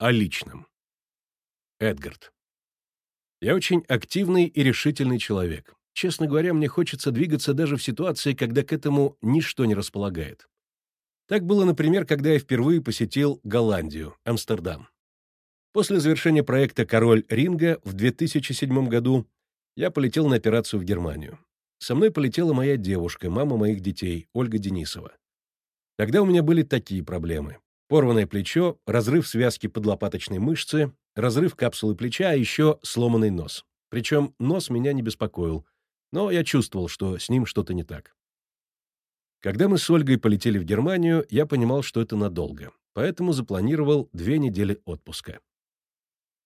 О личном. Эдгард. Я очень активный и решительный человек. Честно говоря, мне хочется двигаться даже в ситуации, когда к этому ничто не располагает. Так было, например, когда я впервые посетил Голландию, Амстердам. После завершения проекта «Король ринга» в 2007 году я полетел на операцию в Германию. Со мной полетела моя девушка, мама моих детей, Ольга Денисова. Тогда у меня были такие проблемы. Порванное плечо, разрыв связки подлопаточной мышцы, разрыв капсулы плеча, а еще сломанный нос. Причем нос меня не беспокоил, но я чувствовал, что с ним что-то не так. Когда мы с Ольгой полетели в Германию, я понимал, что это надолго, поэтому запланировал две недели отпуска.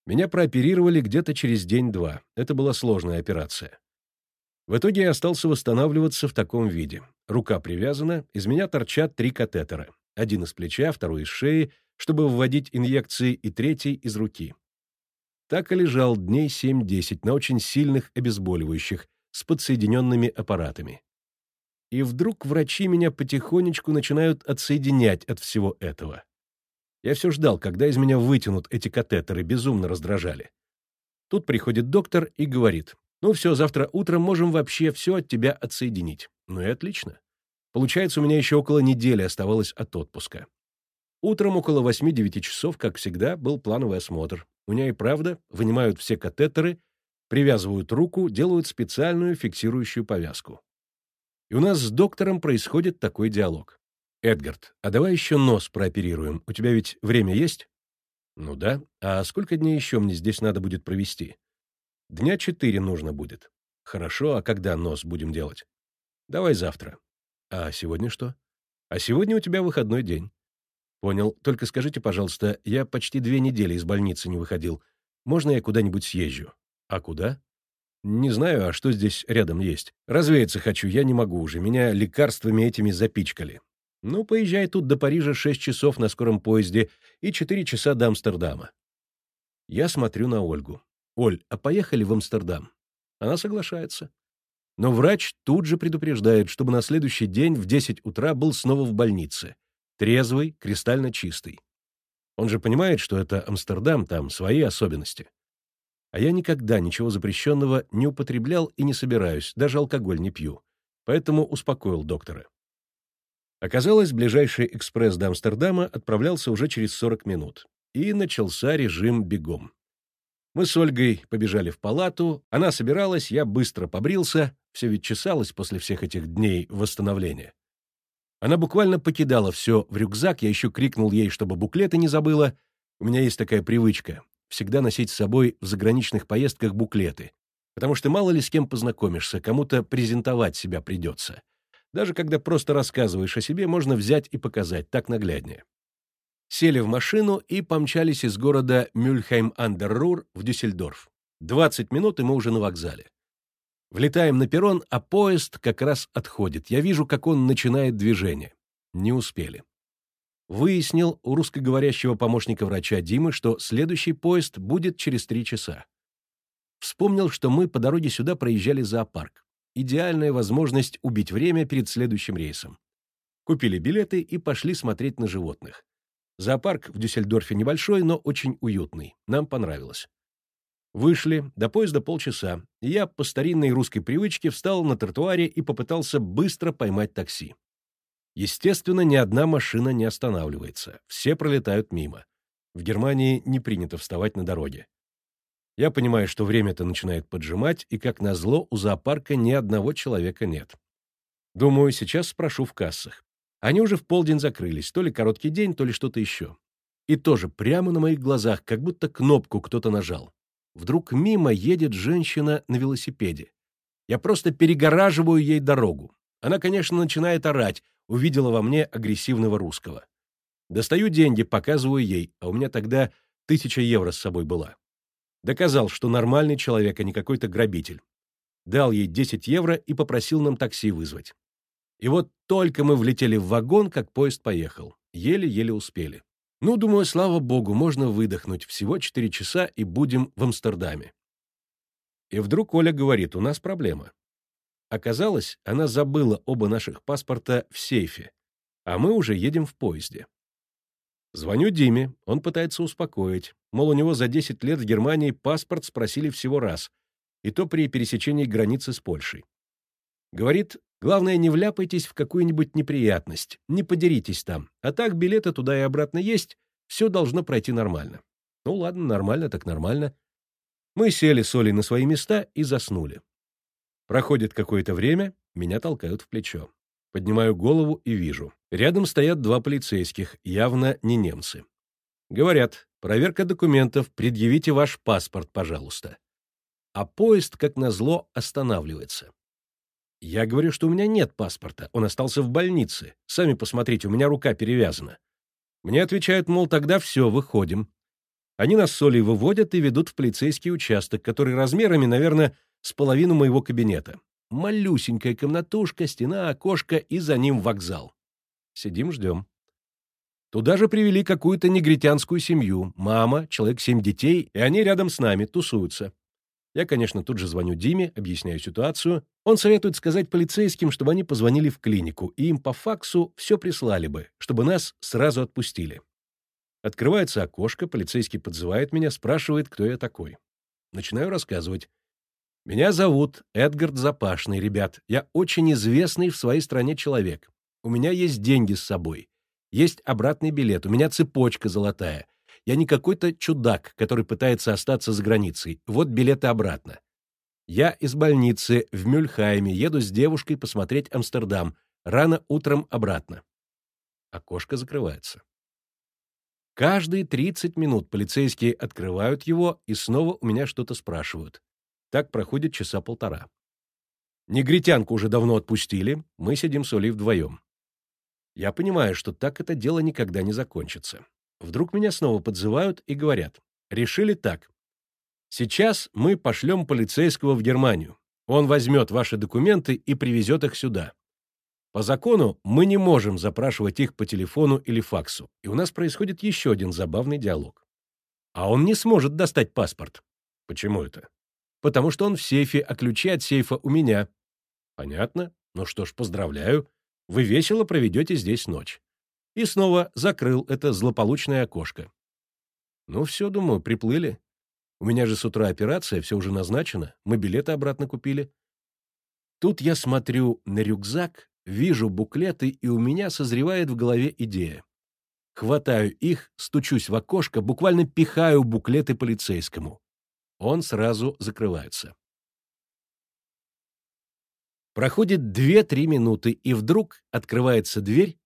Меня прооперировали где-то через день-два. Это была сложная операция. В итоге я остался восстанавливаться в таком виде. Рука привязана, из меня торчат три катетера. Один из плеча, второй из шеи, чтобы вводить инъекции, и третий из руки. Так и лежал дней 7-10 на очень сильных обезболивающих с подсоединенными аппаратами. И вдруг врачи меня потихонечку начинают отсоединять от всего этого. Я все ждал, когда из меня вытянут эти катетеры, безумно раздражали. Тут приходит доктор и говорит, ну все, завтра утром можем вообще все от тебя отсоединить. Ну и отлично. Получается, у меня еще около недели оставалось от отпуска. Утром около 8-9 часов, как всегда, был плановый осмотр. У меня и правда вынимают все катетеры, привязывают руку, делают специальную фиксирующую повязку. И у нас с доктором происходит такой диалог. «Эдгард, а давай еще нос прооперируем. У тебя ведь время есть?» «Ну да. А сколько дней еще мне здесь надо будет провести?» «Дня четыре нужно будет». «Хорошо, а когда нос будем делать?» «Давай завтра». «А сегодня что?» «А сегодня у тебя выходной день». «Понял. Только скажите, пожалуйста, я почти две недели из больницы не выходил. Можно я куда-нибудь съезжу?» «А куда?» «Не знаю, а что здесь рядом есть. Развеяться хочу, я не могу уже. Меня лекарствами этими запичкали. Ну, поезжай тут до Парижа шесть часов на скором поезде и четыре часа до Амстердама». Я смотрю на Ольгу. «Оль, а поехали в Амстердам?» Она соглашается. Но врач тут же предупреждает, чтобы на следующий день в 10 утра был снова в больнице. Трезвый, кристально чистый. Он же понимает, что это Амстердам, там свои особенности. А я никогда ничего запрещенного не употреблял и не собираюсь, даже алкоголь не пью. Поэтому успокоил доктора. Оказалось, ближайший экспресс до Амстердама отправлялся уже через 40 минут. И начался режим бегом. Мы с Ольгой побежали в палату, она собиралась, я быстро побрился, все ведь чесалось после всех этих дней восстановления. Она буквально покидала все в рюкзак, я еще крикнул ей, чтобы буклеты не забыла. У меня есть такая привычка — всегда носить с собой в заграничных поездках буклеты, потому что мало ли с кем познакомишься, кому-то презентовать себя придется. Даже когда просто рассказываешь о себе, можно взять и показать, так нагляднее. Сели в машину и помчались из города Мюльхейм-Андеррур в Дюссельдорф. 20 минут, и мы уже на вокзале. Влетаем на перрон, а поезд как раз отходит. Я вижу, как он начинает движение. Не успели. Выяснил у русскоговорящего помощника врача Димы, что следующий поезд будет через три часа. Вспомнил, что мы по дороге сюда проезжали зоопарк. Идеальная возможность убить время перед следующим рейсом. Купили билеты и пошли смотреть на животных. Зоопарк в Дюссельдорфе небольшой, но очень уютный. Нам понравилось. Вышли, до поезда полчаса, я по старинной русской привычке встал на тротуаре и попытался быстро поймать такси. Естественно, ни одна машина не останавливается, все пролетают мимо. В Германии не принято вставать на дороге. Я понимаю, что время-то начинает поджимать, и, как назло, у зоопарка ни одного человека нет. Думаю, сейчас спрошу в кассах. Они уже в полдень закрылись, то ли короткий день, то ли что-то еще. И тоже прямо на моих глазах, как будто кнопку кто-то нажал. Вдруг мимо едет женщина на велосипеде. Я просто перегораживаю ей дорогу. Она, конечно, начинает орать, увидела во мне агрессивного русского. Достаю деньги, показываю ей, а у меня тогда тысяча евро с собой была. Доказал, что нормальный человек, а не какой-то грабитель. Дал ей 10 евро и попросил нам такси вызвать. И вот только мы влетели в вагон, как поезд поехал. Еле-еле успели. Ну, думаю, слава богу, можно выдохнуть. Всего четыре часа, и будем в Амстердаме. И вдруг Оля говорит, у нас проблема. Оказалось, она забыла оба наших паспорта в сейфе, а мы уже едем в поезде. Звоню Диме, он пытается успокоить. Мол, у него за 10 лет в Германии паспорт спросили всего раз, и то при пересечении границы с Польшей. Говорит, главное, не вляпайтесь в какую-нибудь неприятность, не подеритесь там, а так билеты туда и обратно есть, все должно пройти нормально. Ну ладно, нормально так нормально. Мы сели с Олей на свои места и заснули. Проходит какое-то время, меня толкают в плечо. Поднимаю голову и вижу. Рядом стоят два полицейских, явно не немцы. Говорят, проверка документов, предъявите ваш паспорт, пожалуйста. А поезд, как назло, останавливается. Я говорю, что у меня нет паспорта, он остался в больнице. Сами посмотрите, у меня рука перевязана. Мне отвечают, мол, тогда все, выходим. Они нас с Олей выводят и ведут в полицейский участок, который размерами, наверное, с половину моего кабинета. Малюсенькая комнатушка, стена, окошко и за ним вокзал. Сидим, ждем. Туда же привели какую-то негритянскую семью. Мама, человек семь детей, и они рядом с нами, тусуются. Я, конечно, тут же звоню Диме, объясняю ситуацию. Он советует сказать полицейским, чтобы они позвонили в клинику, и им по факсу все прислали бы, чтобы нас сразу отпустили. Открывается окошко, полицейский подзывает меня, спрашивает, кто я такой. Начинаю рассказывать. Меня зовут Эдгард Запашный, ребят. Я очень известный в своей стране человек. У меня есть деньги с собой. Есть обратный билет, у меня цепочка золотая. Я не какой-то чудак, который пытается остаться за границей. Вот билеты обратно. Я из больницы в Мюльхайме еду с девушкой посмотреть Амстердам. Рано утром обратно. Окошко закрывается. Каждые 30 минут полицейские открывают его и снова у меня что-то спрашивают. Так проходит часа полтора. Негритянку уже давно отпустили, мы сидим с Олей вдвоем. Я понимаю, что так это дело никогда не закончится. Вдруг меня снова подзывают и говорят, решили так. Сейчас мы пошлем полицейского в Германию. Он возьмет ваши документы и привезет их сюда. По закону мы не можем запрашивать их по телефону или факсу, и у нас происходит еще один забавный диалог. А он не сможет достать паспорт. Почему это? потому что он в сейфе, а ключи от сейфа у меня. Понятно. Ну что ж, поздравляю. Вы весело проведете здесь ночь. И снова закрыл это злополучное окошко. Ну все, думаю, приплыли. У меня же с утра операция, все уже назначено. Мы билеты обратно купили. Тут я смотрю на рюкзак, вижу буклеты, и у меня созревает в голове идея. Хватаю их, стучусь в окошко, буквально пихаю буклеты полицейскому он сразу закрывается. Проходит 2-3 минуты, и вдруг открывается дверь,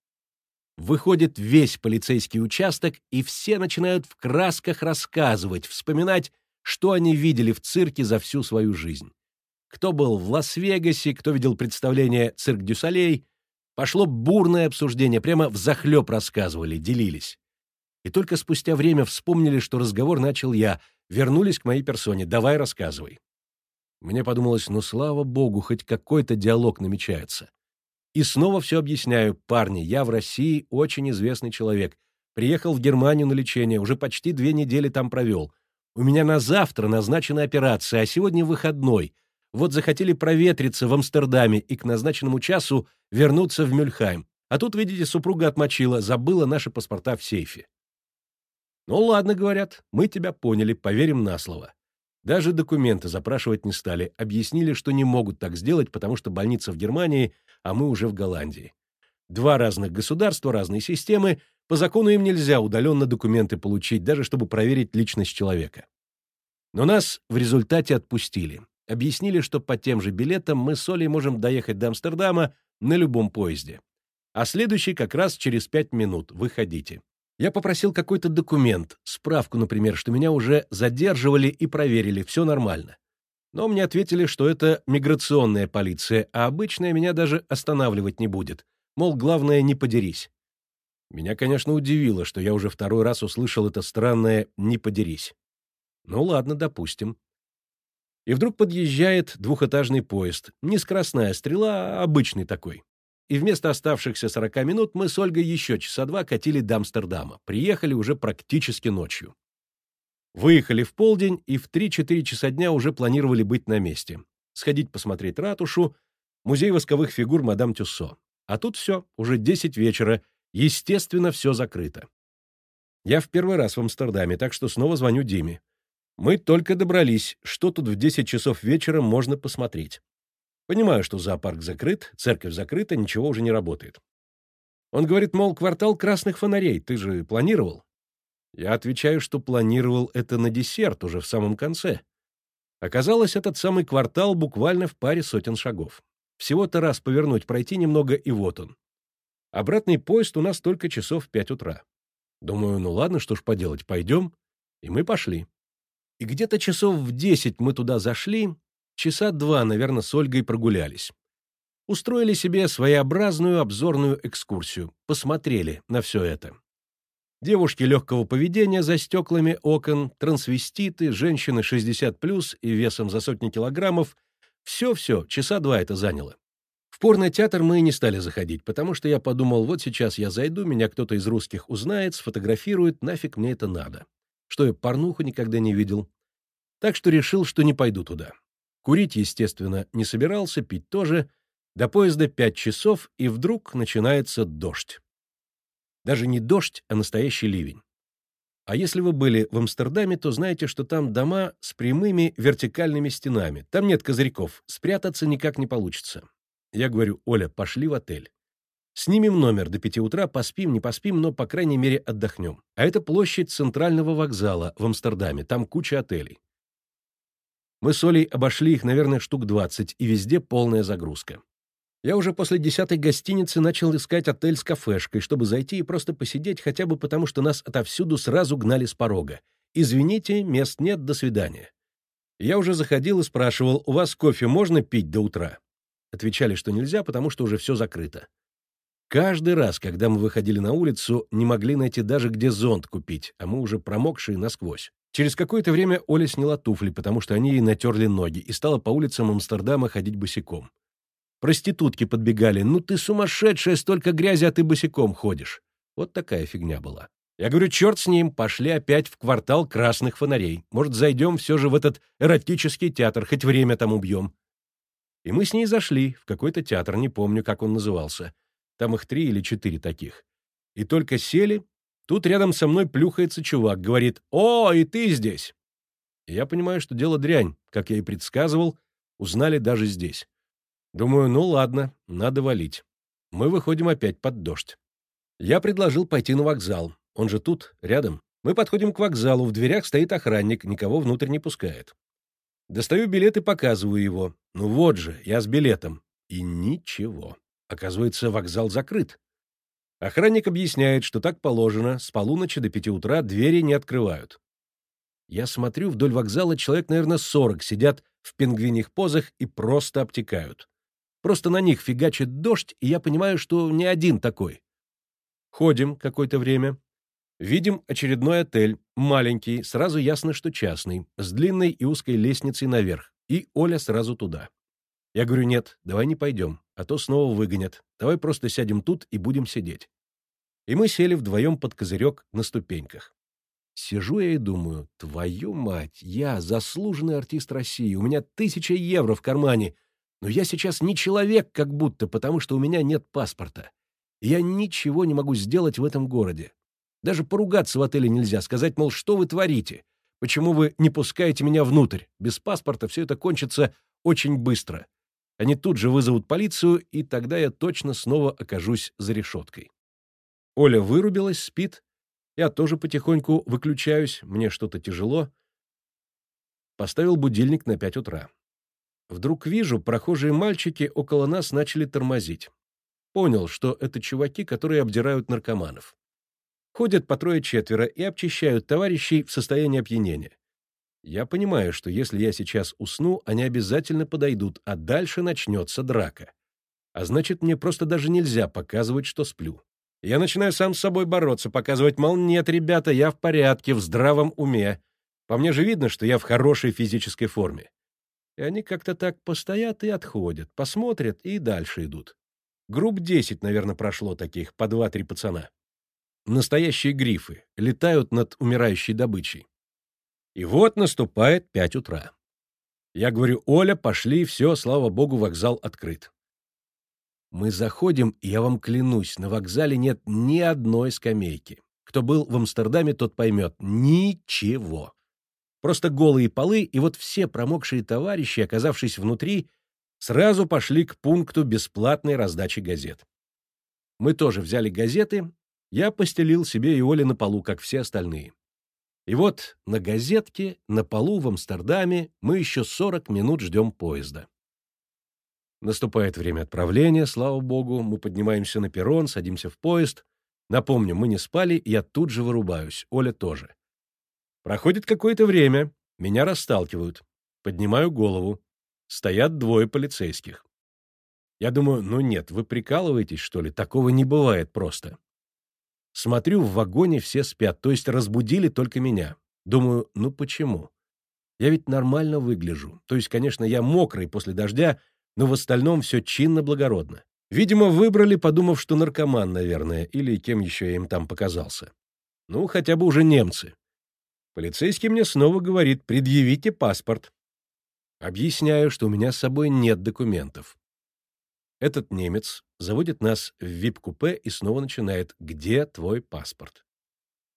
выходит весь полицейский участок, и все начинают в красках рассказывать, вспоминать, что они видели в цирке за всю свою жизнь. Кто был в Лас-Вегасе, кто видел представление «Цирк дю Солей», пошло бурное обсуждение, прямо взахлеб рассказывали, делились. И только спустя время вспомнили, что разговор начал я, вернулись к моей персоне. Давай рассказывай. Мне подумалось, ну, слава богу, хоть какой-то диалог намечается. И снова все объясняю. Парни, я в России очень известный человек. Приехал в Германию на лечение, уже почти две недели там провел. У меня на завтра назначена операция, а сегодня выходной. Вот захотели проветриться в Амстердаме и к назначенному часу вернуться в Мюльхайм. А тут, видите, супруга отмочила, забыла наши паспорта в сейфе. «Ну ладно, — говорят, — мы тебя поняли, поверим на слово». Даже документы запрашивать не стали, объяснили, что не могут так сделать, потому что больница в Германии, а мы уже в Голландии. Два разных государства, разные системы, по закону им нельзя удаленно документы получить, даже чтобы проверить личность человека. Но нас в результате отпустили. Объяснили, что по тем же билетам мы с Олей можем доехать до Амстердама на любом поезде. А следующий как раз через пять минут. Выходите. Я попросил какой-то документ, справку, например, что меня уже задерживали и проверили, все нормально. Но мне ответили, что это миграционная полиция, а обычная меня даже останавливать не будет. Мол, главное, не подерись. Меня, конечно, удивило, что я уже второй раз услышал это странное «не подерись». Ну ладно, допустим. И вдруг подъезжает двухэтажный поезд. Не скоростная стрела, а обычный такой и вместо оставшихся 40 минут мы с Ольгой еще часа два катили до Амстердама. Приехали уже практически ночью. Выехали в полдень и в 3-4 часа дня уже планировали быть на месте. Сходить посмотреть ратушу, музей восковых фигур мадам Тюссо. А тут все, уже 10 вечера, естественно, все закрыто. Я в первый раз в Амстердаме, так что снова звоню Диме. Мы только добрались, что тут в 10 часов вечера можно посмотреть. Понимаю, что зоопарк закрыт, церковь закрыта, ничего уже не работает. Он говорит, мол, квартал красных фонарей, ты же планировал? Я отвечаю, что планировал это на десерт уже в самом конце. Оказалось, этот самый квартал буквально в паре сотен шагов. Всего-то раз повернуть, пройти немного, и вот он. Обратный поезд у нас только часов в пять утра. Думаю, ну ладно, что ж поделать, пойдем. И мы пошли. И где-то часов в десять мы туда зашли, часа два, наверное, с Ольгой прогулялись. Устроили себе своеобразную обзорную экскурсию, посмотрели на все это. Девушки легкого поведения за стеклами окон, трансвеститы, женщины 60+, и весом за сотни килограммов. Все-все, часа два это заняло. В порно-театр мы не стали заходить, потому что я подумал, вот сейчас я зайду, меня кто-то из русских узнает, сфотографирует, нафиг мне это надо. Что я порнуху никогда не видел. Так что решил, что не пойду туда. Курить, естественно, не собирался, пить тоже. До поезда пять часов, и вдруг начинается дождь. Даже не дождь, а настоящий ливень. А если вы были в Амстердаме, то знаете, что там дома с прямыми вертикальными стенами. Там нет козырьков, спрятаться никак не получится. Я говорю, Оля, пошли в отель. Снимем номер до пяти утра, поспим, не поспим, но, по крайней мере, отдохнем. А это площадь центрального вокзала в Амстердаме, там куча отелей. Мы с Олей обошли их, наверное, штук двадцать, и везде полная загрузка. Я уже после десятой гостиницы начал искать отель с кафешкой, чтобы зайти и просто посидеть, хотя бы потому, что нас отовсюду сразу гнали с порога. «Извините, мест нет, до свидания». Я уже заходил и спрашивал, «У вас кофе можно пить до утра?» Отвечали, что нельзя, потому что уже все закрыто. Каждый раз, когда мы выходили на улицу, не могли найти даже где зонт купить, а мы уже промокшие насквозь. Через какое-то время Оля сняла туфли, потому что они ей натерли ноги, и стала по улицам Амстердама ходить босиком. Проститутки подбегали. «Ну ты сумасшедшая, столько грязи, а ты босиком ходишь». Вот такая фигня была. Я говорю, черт с ним, пошли опять в квартал красных фонарей. Может, зайдем все же в этот эротический театр, хоть время там убьем. И мы с ней зашли в какой-то театр, не помню, как он назывался. Там их три или четыре таких. И только сели, тут рядом со мной плюхается чувак, говорит «О, и ты здесь!» Я понимаю, что дело дрянь, как я и предсказывал, узнали даже здесь. Думаю, ну ладно, надо валить. Мы выходим опять под дождь. Я предложил пойти на вокзал. Он же тут, рядом. Мы подходим к вокзалу, в дверях стоит охранник, никого внутрь не пускает. Достаю билет и показываю его. Ну вот же, я с билетом. И ничего. Оказывается, вокзал закрыт. Охранник объясняет, что так положено, с полуночи до пяти утра двери не открывают. Я смотрю, вдоль вокзала человек, наверное, сорок сидят в пингвиньих позах и просто обтекают. Просто на них фигачит дождь, и я понимаю, что не один такой. Ходим какое-то время. Видим очередной отель, маленький, сразу ясно, что частный, с длинной и узкой лестницей наверх, и Оля сразу туда. Я говорю, нет, давай не пойдем, а то снова выгонят. Давай просто сядем тут и будем сидеть. И мы сели вдвоем под козырек на ступеньках. Сижу я и думаю, твою мать, я заслуженный артист России, у меня тысяча евро в кармане, но я сейчас не человек как будто, потому что у меня нет паспорта. Я ничего не могу сделать в этом городе. Даже поругаться в отеле нельзя, сказать, мол, что вы творите? Почему вы не пускаете меня внутрь? Без паспорта все это кончится очень быстро. Они тут же вызовут полицию, и тогда я точно снова окажусь за решеткой. Оля вырубилась, спит. Я тоже потихоньку выключаюсь, мне что-то тяжело. Поставил будильник на пять утра. Вдруг вижу, прохожие мальчики около нас начали тормозить. Понял, что это чуваки, которые обдирают наркоманов. Ходят по трое-четверо и обчищают товарищей в состоянии опьянения. Я понимаю, что если я сейчас усну, они обязательно подойдут, а дальше начнется драка. А значит, мне просто даже нельзя показывать, что сплю. Я начинаю сам с собой бороться, показывать, мол, нет, ребята, я в порядке, в здравом уме. По мне же видно, что я в хорошей физической форме. И они как-то так постоят и отходят, посмотрят и дальше идут. Групп десять, наверное, прошло таких, по два-три пацана. Настоящие грифы, летают над умирающей добычей. И вот наступает пять утра. Я говорю, Оля, пошли, все, слава богу, вокзал открыт. Мы заходим, и я вам клянусь, на вокзале нет ни одной скамейки. Кто был в Амстердаме, тот поймет. Ничего. Просто голые полы, и вот все промокшие товарищи, оказавшись внутри, сразу пошли к пункту бесплатной раздачи газет. Мы тоже взяли газеты, я постелил себе и Оле на полу, как все остальные. И вот на газетке, на полу в Амстердаме мы еще 40 минут ждем поезда. Наступает время отправления, слава богу, мы поднимаемся на перрон, садимся в поезд. Напомню, мы не спали, я тут же вырубаюсь, Оля тоже. Проходит какое-то время, меня расталкивают. Поднимаю голову. Стоят двое полицейских. Я думаю, ну нет, вы прикалываетесь, что ли? Такого не бывает просто. Смотрю, в вагоне все спят, то есть разбудили только меня. Думаю, ну почему? Я ведь нормально выгляжу. То есть, конечно, я мокрый после дождя, но в остальном все чинно-благородно. Видимо, выбрали, подумав, что наркоман, наверное, или кем еще я им там показался. Ну, хотя бы уже немцы. Полицейский мне снова говорит, предъявите паспорт. Объясняю, что у меня с собой нет документов. Этот немец заводит нас в вип-купе и снова начинает «Где твой паспорт?».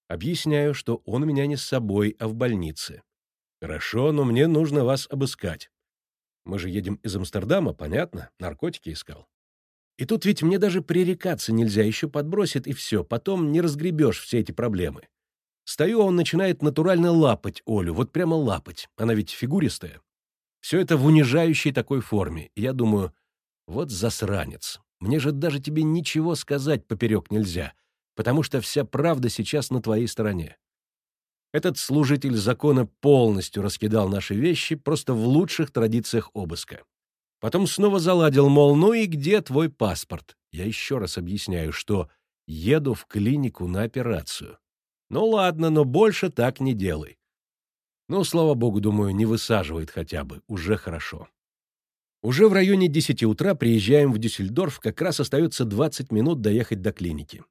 Объясняю, что он у меня не с собой, а в больнице. «Хорошо, но мне нужно вас обыскать». Мы же едем из Амстердама, понятно? Наркотики искал. И тут ведь мне даже пререкаться нельзя, еще подбросит, и все. Потом не разгребешь все эти проблемы. Стою, а он начинает натурально лапать Олю, вот прямо лапать. Она ведь фигуристая. Все это в унижающей такой форме. И я думаю, вот засранец. Мне же даже тебе ничего сказать поперек нельзя, потому что вся правда сейчас на твоей стороне. Этот служитель закона полностью раскидал наши вещи просто в лучших традициях обыска. Потом снова заладил, мол, ну и где твой паспорт? Я еще раз объясняю, что еду в клинику на операцию. Ну ладно, но больше так не делай. Ну, слава богу, думаю, не высаживает хотя бы, уже хорошо. Уже в районе 10 утра приезжаем в Дюссельдорф, как раз остается 20 минут доехать до клиники.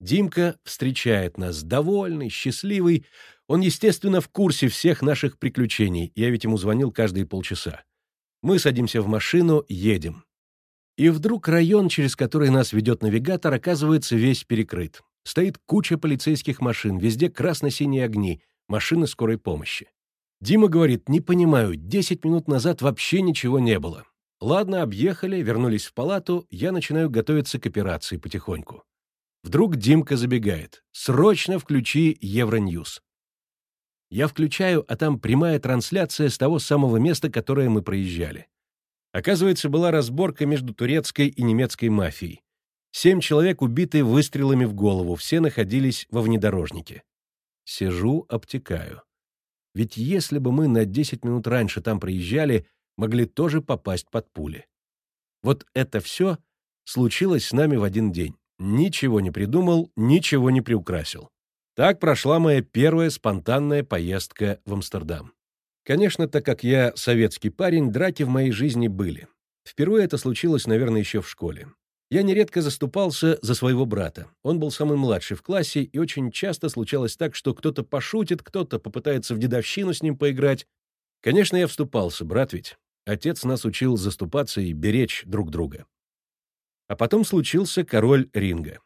Димка встречает нас, довольный, счастливый. Он, естественно, в курсе всех наших приключений, я ведь ему звонил каждые полчаса. Мы садимся в машину, едем. И вдруг район, через который нас ведет навигатор, оказывается весь перекрыт. Стоит куча полицейских машин, везде красно-синие огни, машины скорой помощи. Дима говорит, не понимаю, 10 минут назад вообще ничего не было. Ладно, объехали, вернулись в палату, я начинаю готовиться к операции потихоньку. Вдруг Димка забегает. «Срочно включи Евроньюз». Я включаю, а там прямая трансляция с того самого места, которое мы проезжали. Оказывается, была разборка между турецкой и немецкой мафией. Семь человек убиты выстрелами в голову, все находились во внедорожнике. Сижу, обтекаю. Ведь если бы мы на 10 минут раньше там проезжали, могли тоже попасть под пули. Вот это все случилось с нами в один день. Ничего не придумал, ничего не приукрасил. Так прошла моя первая спонтанная поездка в Амстердам. Конечно, так как я советский парень, драки в моей жизни были. Впервые это случилось, наверное, еще в школе. Я нередко заступался за своего брата. Он был самый младший в классе, и очень часто случалось так, что кто-то пошутит, кто-то попытается в дедовщину с ним поиграть. Конечно, я вступался, брат ведь. Отец нас учил заступаться и беречь друг друга. А потом случился король ринга.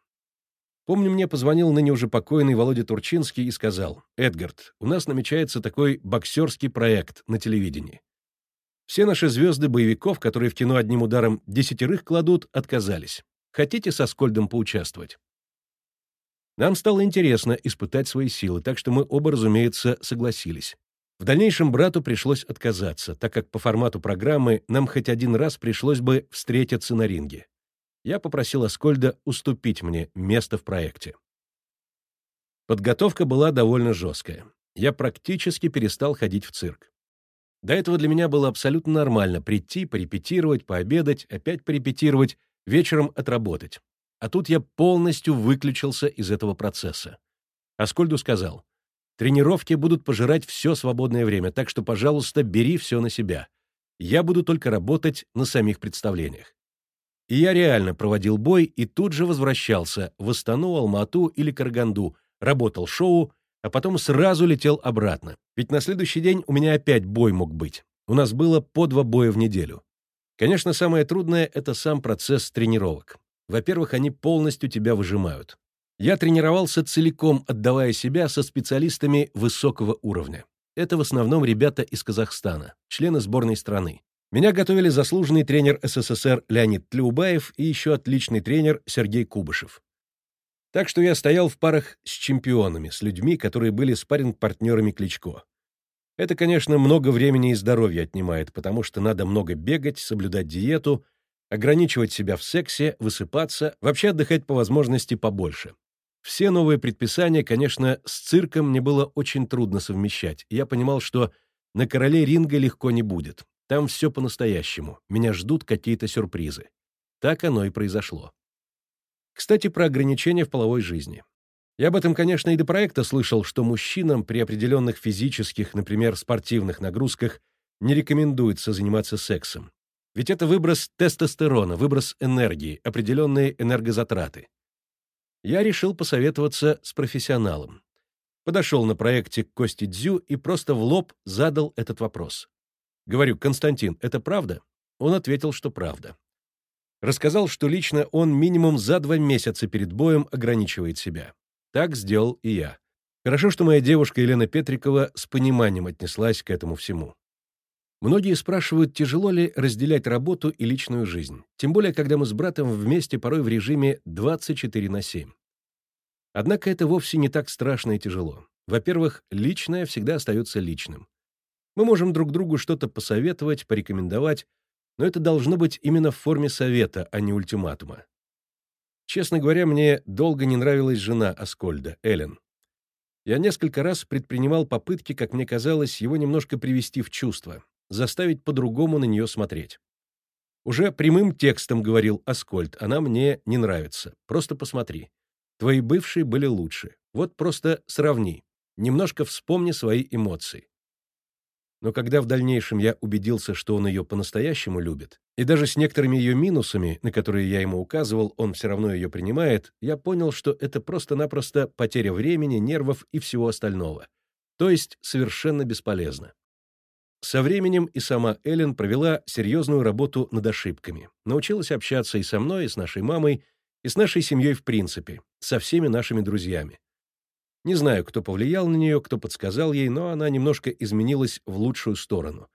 Помню, мне позвонил ныне уже покойный Володя Турчинский и сказал, «Эдгард, у нас намечается такой боксерский проект на телевидении. Все наши звезды боевиков, которые в кино одним ударом десятерых кладут, отказались. Хотите со Скольдом поучаствовать? Нам стало интересно испытать свои силы, так что мы оба, разумеется, согласились. В дальнейшем брату пришлось отказаться, так как по формату программы нам хоть один раз пришлось бы встретиться на ринге. Я попросил Аскольда уступить мне место в проекте. Подготовка была довольно жесткая. Я практически перестал ходить в цирк. До этого для меня было абсолютно нормально прийти, порепетировать, пообедать, опять порепетировать, вечером отработать. А тут я полностью выключился из этого процесса. Аскольду сказал, тренировки будут пожирать все свободное время, так что, пожалуйста, бери все на себя. Я буду только работать на самих представлениях. И я реально проводил бой и тут же возвращался в Астану, Алмату или Караганду, работал шоу, а потом сразу летел обратно. Ведь на следующий день у меня опять бой мог быть. У нас было по два боя в неделю. Конечно, самое трудное — это сам процесс тренировок. Во-первых, они полностью тебя выжимают. Я тренировался целиком, отдавая себя со специалистами высокого уровня. Это в основном ребята из Казахстана, члены сборной страны. Меня готовили заслуженный тренер СССР Леонид Тлеубаев и еще отличный тренер Сергей Кубышев. Так что я стоял в парах с чемпионами, с людьми, которые были спарринг-партнерами Кличко. Это, конечно, много времени и здоровья отнимает, потому что надо много бегать, соблюдать диету, ограничивать себя в сексе, высыпаться, вообще отдыхать по возможности побольше. Все новые предписания, конечно, с цирком мне было очень трудно совмещать, я понимал, что на короле ринга легко не будет. Там все по-настоящему, меня ждут какие-то сюрпризы. Так оно и произошло. Кстати, про ограничения в половой жизни. Я об этом, конечно, и до проекта слышал, что мужчинам при определенных физических, например, спортивных нагрузках не рекомендуется заниматься сексом. Ведь это выброс тестостерона, выброс энергии, определенные энергозатраты. Я решил посоветоваться с профессионалом. Подошел на проекте к Кости Дзю и просто в лоб задал этот вопрос. Говорю, Константин, это правда? Он ответил, что правда. Рассказал, что лично он минимум за два месяца перед боем ограничивает себя. Так сделал и я. Хорошо, что моя девушка Елена Петрикова с пониманием отнеслась к этому всему. Многие спрашивают, тяжело ли разделять работу и личную жизнь, тем более, когда мы с братом вместе порой в режиме 24 на 7. Однако это вовсе не так страшно и тяжело. Во-первых, личное всегда остается личным. Мы можем друг другу что-то посоветовать, порекомендовать, но это должно быть именно в форме совета, а не ультиматума. Честно говоря, мне долго не нравилась жена Аскольда, Эллен. Я несколько раз предпринимал попытки, как мне казалось, его немножко привести в чувство, заставить по-другому на нее смотреть. Уже прямым текстом говорил Аскольд, она мне не нравится, просто посмотри. Твои бывшие были лучше, вот просто сравни, немножко вспомни свои эмоции. Но когда в дальнейшем я убедился, что он ее по-настоящему любит, и даже с некоторыми ее минусами, на которые я ему указывал, он все равно ее принимает, я понял, что это просто-напросто потеря времени, нервов и всего остального. То есть совершенно бесполезно. Со временем и сама Эллен провела серьезную работу над ошибками, научилась общаться и со мной, и с нашей мамой, и с нашей семьей в принципе, со всеми нашими друзьями. Не знаю, кто повлиял на нее, кто подсказал ей, но она немножко изменилась в лучшую сторону.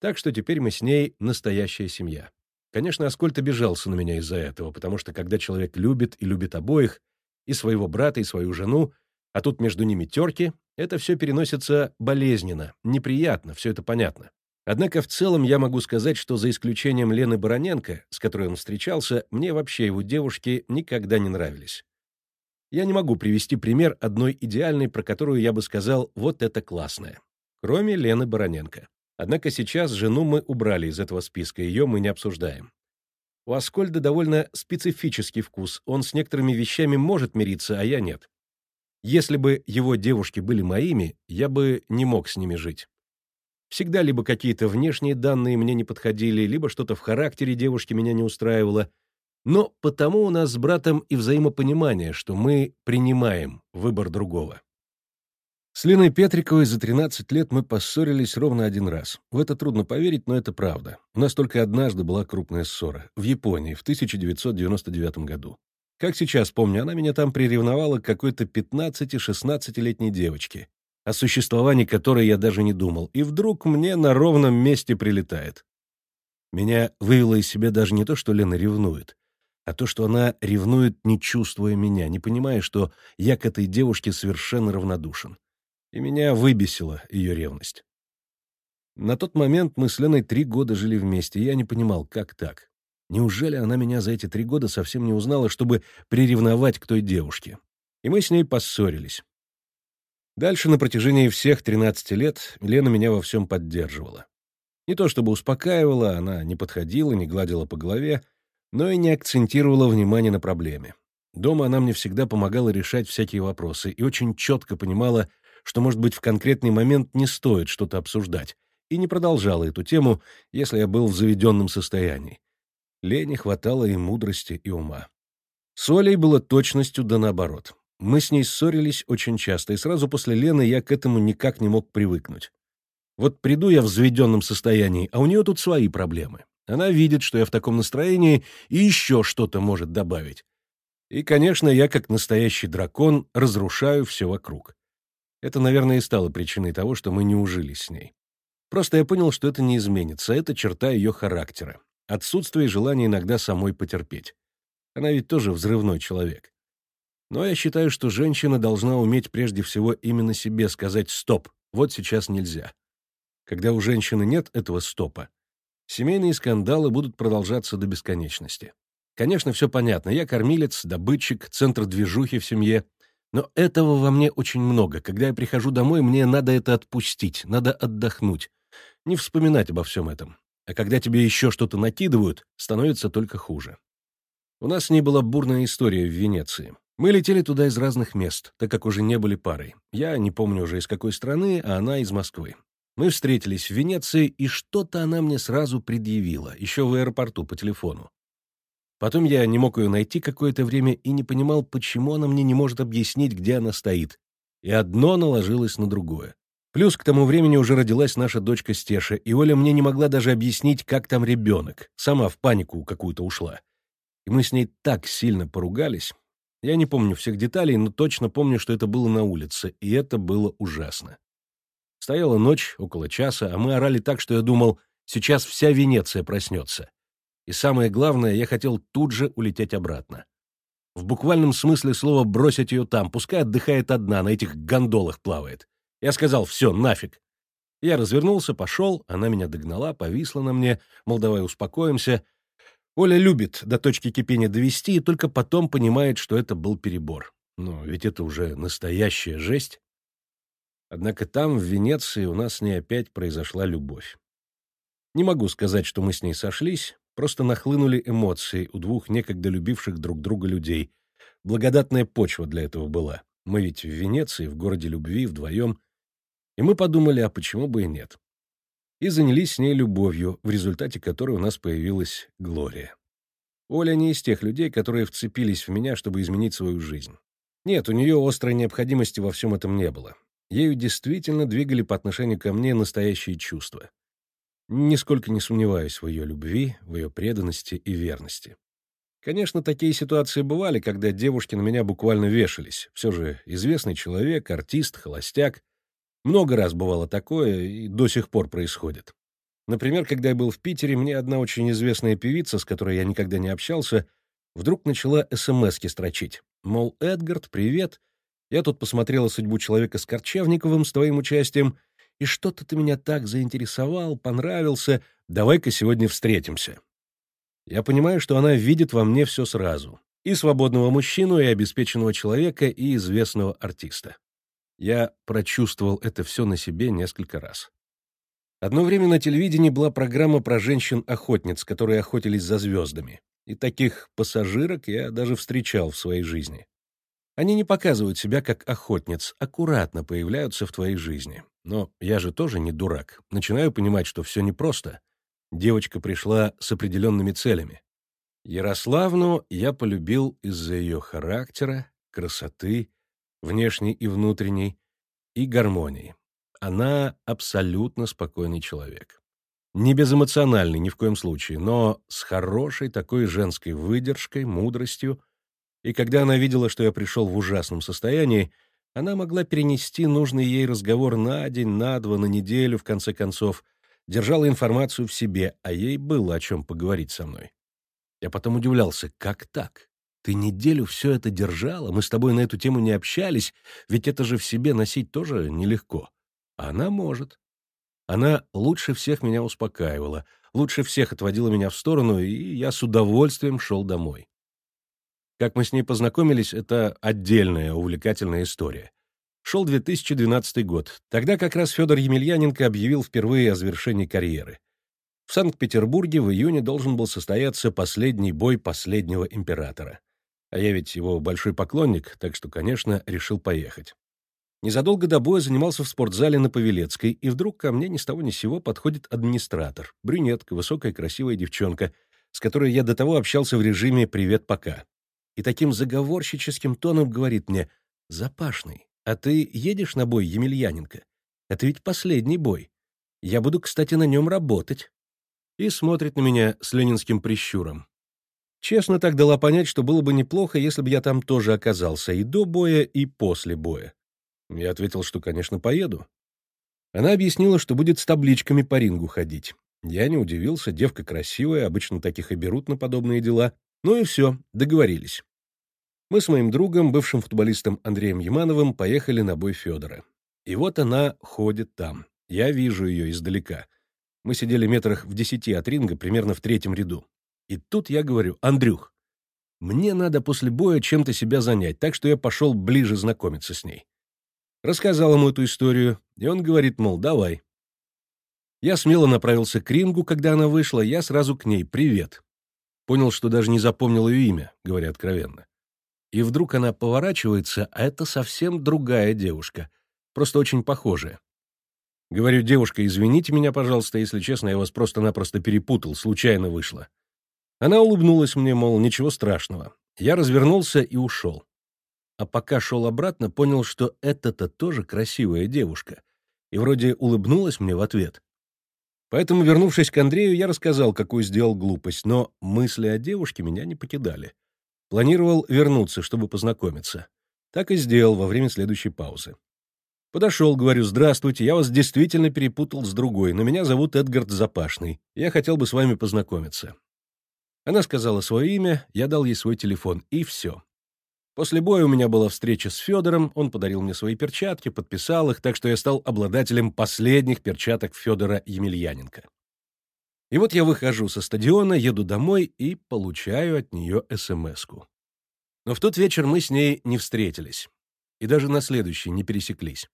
Так что теперь мы с ней настоящая семья. Конечно, Аскольд обижался на меня из-за этого, потому что когда человек любит и любит обоих, и своего брата, и свою жену, а тут между ними терки, это все переносится болезненно, неприятно, все это понятно. Однако в целом я могу сказать, что за исключением Лены Бароненко, с которой он встречался, мне вообще его девушки никогда не нравились. Я не могу привести пример одной идеальной, про которую я бы сказал «вот это классная», кроме Лены Бароненко. Однако сейчас жену мы убрали из этого списка, ее мы не обсуждаем. У Аскольда довольно специфический вкус, он с некоторыми вещами может мириться, а я нет. Если бы его девушки были моими, я бы не мог с ними жить. Всегда либо какие-то внешние данные мне не подходили, либо что-то в характере девушки меня не устраивало — но потому у нас с братом и взаимопонимание, что мы принимаем выбор другого. С Линой Петриковой за 13 лет мы поссорились ровно один раз. В это трудно поверить, но это правда. У нас только однажды была крупная ссора. В Японии, в 1999 году. Как сейчас помню, она меня там приревновала к какой-то 15-16-летней девочке, о существовании которой я даже не думал, и вдруг мне на ровном месте прилетает. Меня вывело из себя даже не то, что Лена ревнует, а то, что она ревнует, не чувствуя меня, не понимая, что я к этой девушке совершенно равнодушен. И меня выбесила ее ревность. На тот момент мы с Леной три года жили вместе, и я не понимал, как так. Неужели она меня за эти три года совсем не узнала, чтобы приревновать к той девушке? И мы с ней поссорились. Дальше на протяжении всех 13 лет Лена меня во всем поддерживала. Не то чтобы успокаивала, она не подходила, не гладила по голове, но и не акцентировала внимание на проблеме. Дома она мне всегда помогала решать всякие вопросы и очень четко понимала, что, может быть, в конкретный момент не стоит что-то обсуждать, и не продолжала эту тему, если я был в заведенном состоянии. Лене хватало и мудрости, и ума. С Олей было точностью да наоборот. Мы с ней ссорились очень часто, и сразу после Лены я к этому никак не мог привыкнуть. Вот приду я в заведенном состоянии, а у нее тут свои проблемы. Она видит, что я в таком настроении, и еще что-то может добавить. И, конечно, я, как настоящий дракон, разрушаю все вокруг. Это, наверное, и стало причиной того, что мы не ужились с ней. Просто я понял, что это не изменится, это черта ее характера. Отсутствие желания иногда самой потерпеть. Она ведь тоже взрывной человек. Но я считаю, что женщина должна уметь прежде всего именно себе сказать «стоп, вот сейчас нельзя». Когда у женщины нет этого стопа, семейные скандалы будут продолжаться до бесконечности. Конечно, все понятно. Я кормилец, добытчик, центр движухи в семье. Но этого во мне очень много. Когда я прихожу домой, мне надо это отпустить, надо отдохнуть. Не вспоминать обо всем этом. А когда тебе еще что-то накидывают, становится только хуже. У нас не была бурная история в Венеции. Мы летели туда из разных мест, так как уже не были парой. Я не помню уже из какой страны, а она из Москвы. Мы встретились в Венеции, и что-то она мне сразу предъявила, еще в аэропорту по телефону. Потом я не мог ее найти какое-то время и не понимал, почему она мне не может объяснить, где она стоит. И одно наложилось на другое. Плюс к тому времени уже родилась наша дочка Стеша, и Оля мне не могла даже объяснить, как там ребенок. Сама в панику какую-то ушла. И мы с ней так сильно поругались. Я не помню всех деталей, но точно помню, что это было на улице, и это было ужасно. Стояла ночь, около часа, а мы орали так, что я думал, сейчас вся Венеция проснется. И самое главное, я хотел тут же улететь обратно. В буквальном смысле слова бросить ее там, пускай отдыхает одна, на этих гондолах плавает. Я сказал, все, нафиг. Я развернулся, пошел, она меня догнала, повисла на мне, мол, давай успокоимся. Оля любит до точки кипения довести и только потом понимает, что это был перебор. Но ведь это уже настоящая жесть. Однако там, в Венеции, у нас с ней опять произошла любовь. Не могу сказать, что мы с ней сошлись, Просто нахлынули эмоции у двух некогда любивших друг друга людей. Благодатная почва для этого была. Мы ведь в Венеции, в городе любви, вдвоем. И мы подумали, а почему бы и нет. И занялись с ней любовью, в результате которой у нас появилась Глория. Оля не из тех людей, которые вцепились в меня, чтобы изменить свою жизнь. Нет, у нее острой необходимости во всем этом не было. Ею действительно двигали по отношению ко мне настоящие чувства. Нисколько не сомневаюсь в ее любви, в ее преданности и верности. Конечно, такие ситуации бывали, когда девушки на меня буквально вешались. Все же известный человек, артист, холостяк. Много раз бывало такое, и до сих пор происходит. Например, когда я был в Питере, мне одна очень известная певица, с которой я никогда не общался, вдруг начала СМСки строчить. Мол, Эдгард, привет. Я тут посмотрела судьбу человека с Корчевниковым с твоим участием — и что-то ты меня так заинтересовал, понравился, давай-ка сегодня встретимся. Я понимаю, что она видит во мне все сразу. И свободного мужчину, и обеспеченного человека, и известного артиста. Я прочувствовал это все на себе несколько раз. Одно время на телевидении была программа про женщин-охотниц, которые охотились за звездами. И таких пассажирок я даже встречал в своей жизни. Они не показывают себя как охотниц, аккуратно появляются в твоей жизни. Но я же тоже не дурак. Начинаю понимать, что все непросто. Девочка пришла с определенными целями. Ярославну я полюбил из-за ее характера, красоты, внешней и внутренней, и гармонии. Она абсолютно спокойный человек. Не безэмоциональный ни в коем случае, но с хорошей такой женской выдержкой, мудростью, и когда она видела, что я пришел в ужасном состоянии, она могла перенести нужный ей разговор на день, на два, на неделю, в конце концов, держала информацию в себе, а ей было о чем поговорить со мной. Я потом удивлялся, как так? Ты неделю все это держала, мы с тобой на эту тему не общались, ведь это же в себе носить тоже нелегко. А она может. Она лучше всех меня успокаивала, лучше всех отводила меня в сторону, и я с удовольствием шел домой. Как мы с ней познакомились, это отдельная увлекательная история. Шел 2012 год. Тогда как раз Федор Емельяненко объявил впервые о завершении карьеры. В Санкт-Петербурге в июне должен был состояться последний бой последнего императора. А я ведь его большой поклонник, так что, конечно, решил поехать. Незадолго до боя занимался в спортзале на Павелецкой, и вдруг ко мне ни с того ни сего подходит администратор, брюнетка, высокая красивая девчонка, с которой я до того общался в режиме «привет, пока» и таким заговорщическим тоном говорит мне, «Запашный, а ты едешь на бой Емельяненко? Это ведь последний бой. Я буду, кстати, на нем работать». И смотрит на меня с ленинским прищуром. Честно так дала понять, что было бы неплохо, если бы я там тоже оказался и до боя, и после боя. Я ответил, что, конечно, поеду. Она объяснила, что будет с табличками по рингу ходить. Я не удивился, девка красивая, обычно таких и берут на подобные дела. Ну и все, договорились. Мы с моим другом, бывшим футболистом Андреем Ямановым, поехали на бой Федора. И вот она ходит там. Я вижу ее издалека. Мы сидели метрах в десяти от ринга, примерно в третьем ряду. И тут я говорю, Андрюх, мне надо после боя чем-то себя занять, так что я пошел ближе знакомиться с ней. Рассказал ему эту историю, и он говорит, мол, давай. Я смело направился к рингу, когда она вышла, я сразу к ней «Привет». Понял, что даже не запомнил ее имя, говоря откровенно. И вдруг она поворачивается, а это совсем другая девушка, просто очень похожая. Говорю, девушка, извините меня, пожалуйста, если честно, я вас просто-напросто перепутал, случайно вышло. Она улыбнулась мне, мол, ничего страшного. Я развернулся и ушел. А пока шел обратно, понял, что это-то тоже красивая девушка. И вроде улыбнулась мне в ответ. Поэтому, вернувшись к Андрею, я рассказал, какую сделал глупость, но мысли о девушке меня не покидали. Планировал вернуться, чтобы познакомиться. Так и сделал во время следующей паузы. Подошел, говорю, здравствуйте, я вас действительно перепутал с другой, но меня зовут Эдгард Запашный. Я хотел бы с вами познакомиться. Она сказала свое имя, я дал ей свой телефон, и все. После боя у меня была встреча с Федором, он подарил мне свои перчатки, подписал их, так что я стал обладателем последних перчаток Федора Емельяненко. И вот я выхожу со стадиона, еду домой и получаю от нее СМС-ку. Но в тот вечер мы с ней не встретились. И даже на следующий не пересеклись.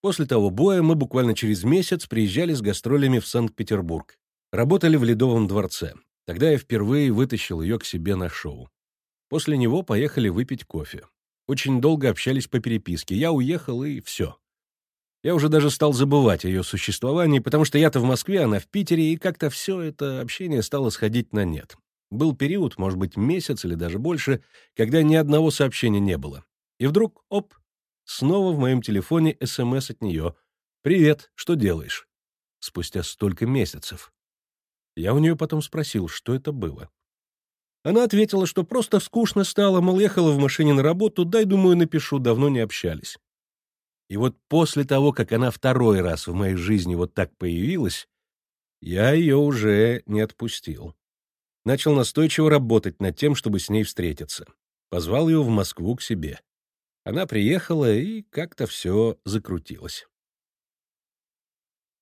После того боя мы буквально через месяц приезжали с гастролями в Санкт-Петербург. Работали в Ледовом дворце. Тогда я впервые вытащил ее к себе на шоу. После него поехали выпить кофе. Очень долго общались по переписке. Я уехал, и все. Я уже даже стал забывать о ее существовании, потому что я-то в Москве, она в Питере, и как-то все это общение стало сходить на нет. Был период, может быть, месяц или даже больше, когда ни одного сообщения не было. И вдруг, оп, снова в моем телефоне СМС от нее. «Привет, что делаешь?» Спустя столько месяцев. Я у нее потом спросил, что это было. Она ответила, что просто скучно стало, мол, ехала в машине на работу, дай, думаю, напишу, давно не общались. И вот после того, как она второй раз в моей жизни вот так появилась, я ее уже не отпустил. Начал настойчиво работать над тем, чтобы с ней встретиться. Позвал ее в Москву к себе. Она приехала, и как-то все закрутилось.